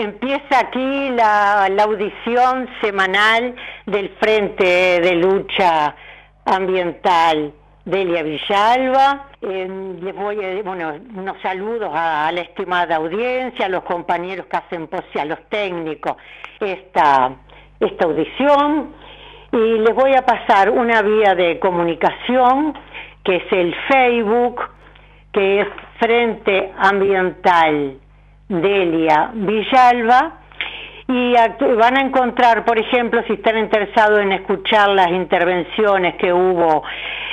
Empieza aquí la, audición semanal del Frente de Lucha Ambiental Delia Villalba. les voy a, bueno, unos saludos a, la estimada audiencia, a los compañeros que hacen posible, a los técnicos, esta, esta audición. Y les voy a pasar una vía de comunicación, que es el Facebook, que es Frente Ambiental Delia Villalba y van a encontrar, por ejemplo, si están interesados en escuchar las intervenciones que hubo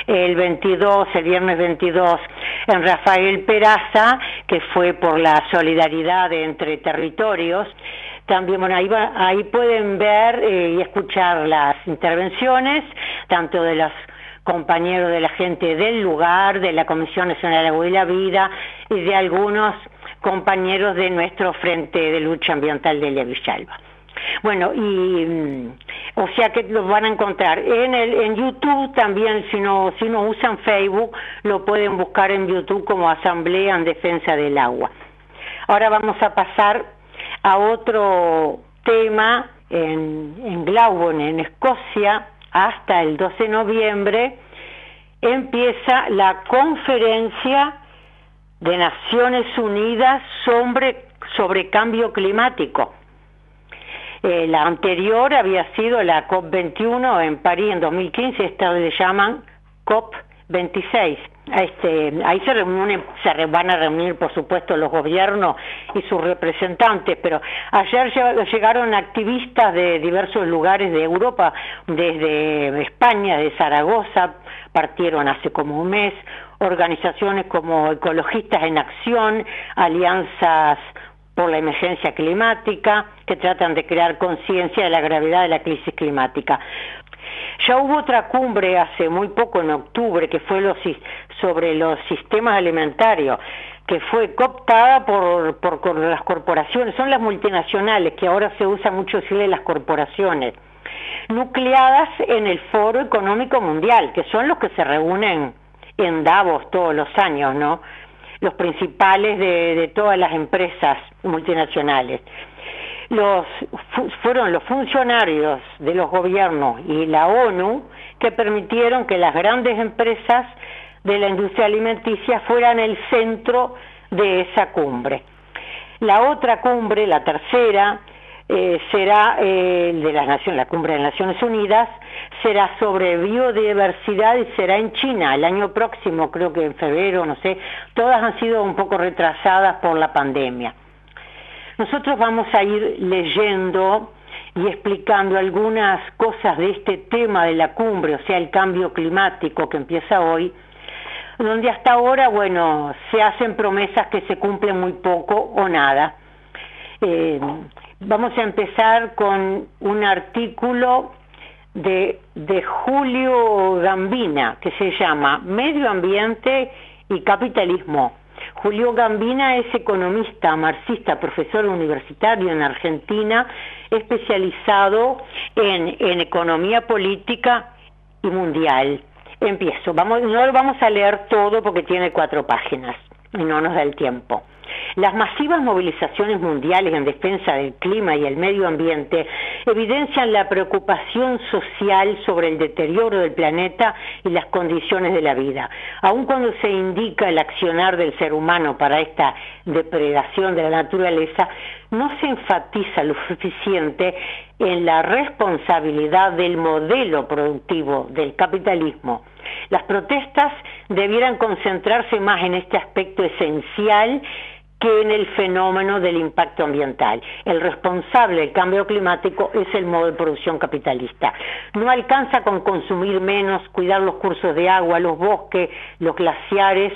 el 22, el viernes 22, en Rafael Peraza, que fue por la solidaridad entre territorios. También, bueno, ahí, pueden ver eh, y escuchar las intervenciones, tanto de los compañeros de la gente del lugar, de la Comisión Nacional de la Vida y de algunos compañeros de nuestro Frente de Lucha Ambiental de Villalba. Bueno, y mm, o sea que los van a encontrar en en YouTube también si no si no usan Facebook lo pueden buscar en YouTube como Asamblea en Defensa del Agua. Ahora vamos a pasar a otro tema en, en Glaubon, en Escocia, hasta el 12 de noviembre empieza la conferencia de Naciones Unidas sobre, cambio climático. Eh, la anterior había sido la COP21 en París en 2015, esta le llaman COP26. Este, ahí se, reúnen, se van a reunir, por supuesto, los gobiernos y sus representantes, pero ayer llegaron activistas de diversos lugares de Europa, desde España, de Zaragoza, partieron hace como un mes, organizaciones como Ecologistas en Acción, alianzas por la emergencia climática, que tratan de crear conciencia de la gravedad de la crisis climática. Ya hubo otra cumbre hace muy poco, en octubre, que fue sobre los sistemas alimentarios, que fue cooptada por, por, las corporaciones, son las multinacionales, que ahora se usa mucho decirle las corporaciones, nucleadas en el Foro Económico Mundial, que son los que se reúnen en Davos todos los años, ¿no? Los principales de, todas las empresas multinacionales. Los, fueron los funcionarios de los gobiernos y la ONU que permitieron que las grandes empresas de la industria alimenticia fueran el centro de esa cumbre. La otra cumbre, la tercera, eh, será eh, de las Naciones, la cumbre de Naciones Unidas, será sobre biodiversidad y será en China el año próximo, creo que en febrero, no sé, todas han sido un poco retrasadas por la pandemia. Nosotros vamos a ir leyendo y explicando algunas cosas de este tema de la cumbre, o sea, el cambio climático que empieza hoy, donde hasta ahora, bueno, se hacen promesas que se cumplen muy poco o nada. Eh, Vamos a empezar con un artículo de, Julio Gambina que se llama Medio Ambiente y Capitalismo. Julio Gambina es economista, marxista, profesor universitario en Argentina, especializado en, en economía política y mundial. Empiezo, vamos, no lo vamos a leer todo porque tiene cuatro páginas y no nos da el tiempo. Las masivas movilizaciones mundiales en defensa del clima y el medio ambiente evidencian la preocupación social sobre el deterioro del planeta y las condiciones de la vida. Aun cuando se indica el accionar del ser humano para esta depredación de la naturaleza, no se enfatiza lo suficiente en la responsabilidad del modelo productivo del capitalismo. Las protestas debieran concentrarse más en este aspecto esencial que en el fenómeno del impacto ambiental. El responsable del cambio climático es el modo de producción capitalista. No alcanza con consumir menos, cuidar los cursos de agua, los bosques, los glaciares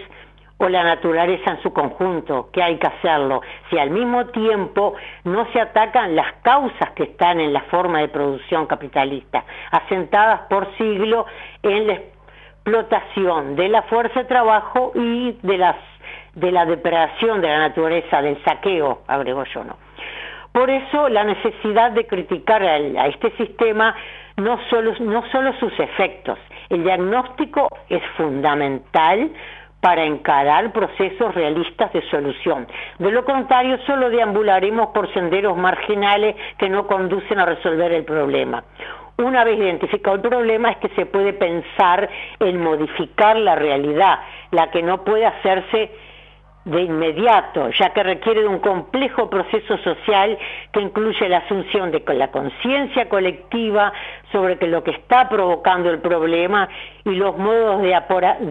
o la naturaleza en su conjunto, que hay que hacerlo, si al mismo tiempo no se atacan las causas que están en la forma de producción capitalista, asentadas por siglo en la explotación de la fuerza de trabajo y de, las, de la depredación de la naturaleza, del saqueo, agrego yo, ¿no? Por eso la necesidad de criticar a, a este sistema no solo, no solo sus efectos, el diagnóstico es fundamental para encarar procesos realistas de solución. De lo contrario, solo deambularemos por senderos marginales que no conducen a resolver el problema. Una vez identificado el problema es que se puede pensar en modificar la realidad, la que no puede hacerse de inmediato, ya que requiere de un complejo proceso social que incluye la asunción de la conciencia colectiva sobre lo que está provocando el problema y los modos de,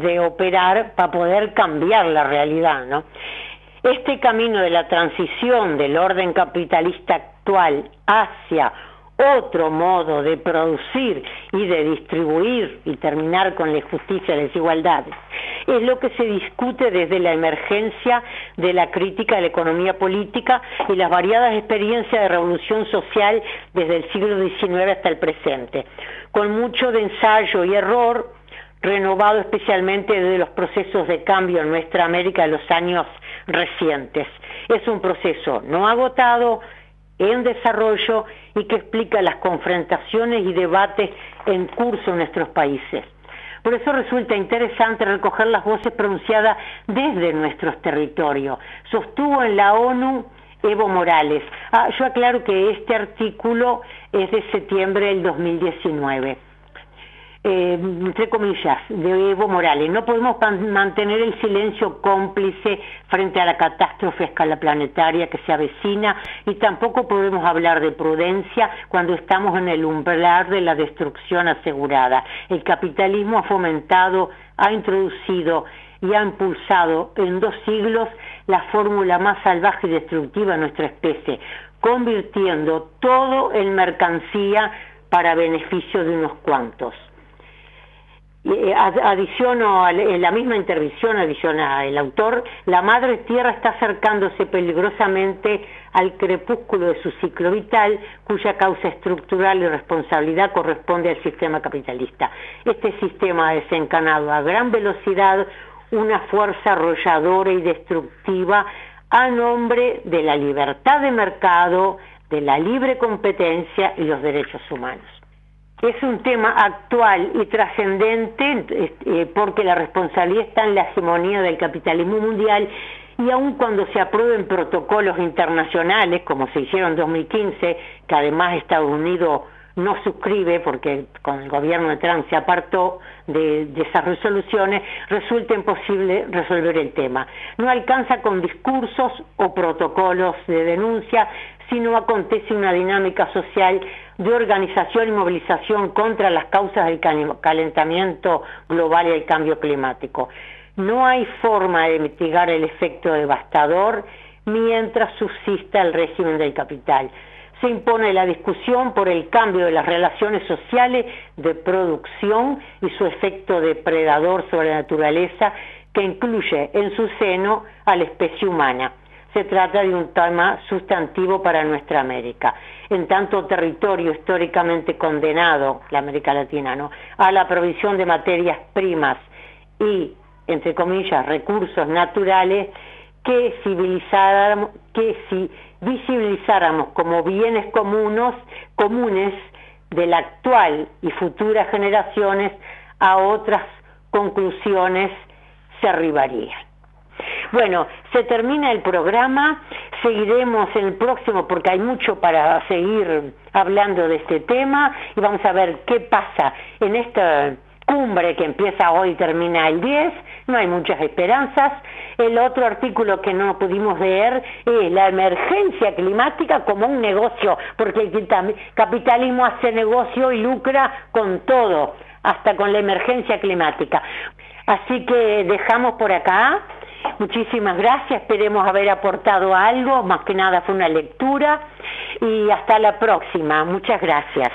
de operar para poder cambiar la realidad. ¿no? Este camino de la transición del orden capitalista actual hacia otro modo de producir y de distribuir y terminar con la injusticia y las desigualdades. Es lo que se discute desde la emergencia de la crítica de la economía política y las variadas experiencias de revolución social desde el siglo XIX hasta el presente, con mucho de ensayo y error, renovado especialmente desde los procesos de cambio en nuestra América de los años recientes. Es un proceso no agotado, en desarrollo y que explica las confrontaciones y debates en curso en nuestros países. Por eso resulta interesante recoger las voces pronunciadas desde nuestros territorios. Sostuvo en la ONU Evo Morales. Ah, yo aclaro que este artículo es de septiembre del 2019 eh, entre comillas, de Evo Morales. No podemos mantener el silencio cómplice frente a la catástrofe a escala planetaria que se avecina y tampoco podemos hablar de prudencia cuando estamos en el umbral de la destrucción asegurada. El capitalismo ha fomentado, ha introducido y ha impulsado en dos siglos la fórmula más salvaje y destructiva de nuestra especie, convirtiendo todo en mercancía para beneficio de unos cuantos. Eh, adiciono en la misma intervención, adiciona el autor, la madre tierra está acercándose peligrosamente al crepúsculo de su ciclo vital, cuya causa estructural y responsabilidad corresponde al sistema capitalista. Este sistema ha desencanado a gran velocidad una fuerza arrolladora y destructiva a nombre de la libertad de mercado, de la libre competencia y los derechos humanos es un tema actual y trascendente eh, porque la responsabilidad está en la hegemonía del capitalismo mundial y aun cuando se aprueben protocolos internacionales, como se hicieron en 2015, que además Estados Unidos no suscribe porque con el gobierno de Trump se apartó de, de, esas resoluciones, resulta imposible resolver el tema. No alcanza con discursos o protocolos de denuncia, sino acontece una dinámica social de organización y movilización contra las causas del calentamiento global y el cambio climático. No hay forma de mitigar el efecto devastador mientras subsista el régimen del capital. Se impone la discusión por el cambio de las relaciones sociales de producción y su efecto depredador sobre la naturaleza que incluye en su seno a la especie humana se trata de un tema sustantivo para nuestra América. En tanto territorio históricamente condenado, la América Latina, ¿no? a la provisión de materias primas y, entre comillas, recursos naturales, que, que si visibilizáramos como bienes comunes, comunes de la actual y futuras generaciones, a otras conclusiones se arribarían. Bueno, se termina el programa, seguiremos el próximo porque hay mucho para seguir hablando de este tema y vamos a ver qué pasa en esta cumbre que empieza hoy y termina el 10, no hay muchas esperanzas. El otro artículo que no pudimos leer es la emergencia climática como un negocio, porque el capitalismo hace negocio y lucra con todo, hasta con la emergencia climática. Así que dejamos por acá Muchísimas gracias, esperemos haber aportado algo, más que nada fue una lectura y hasta la próxima. Muchas gracias.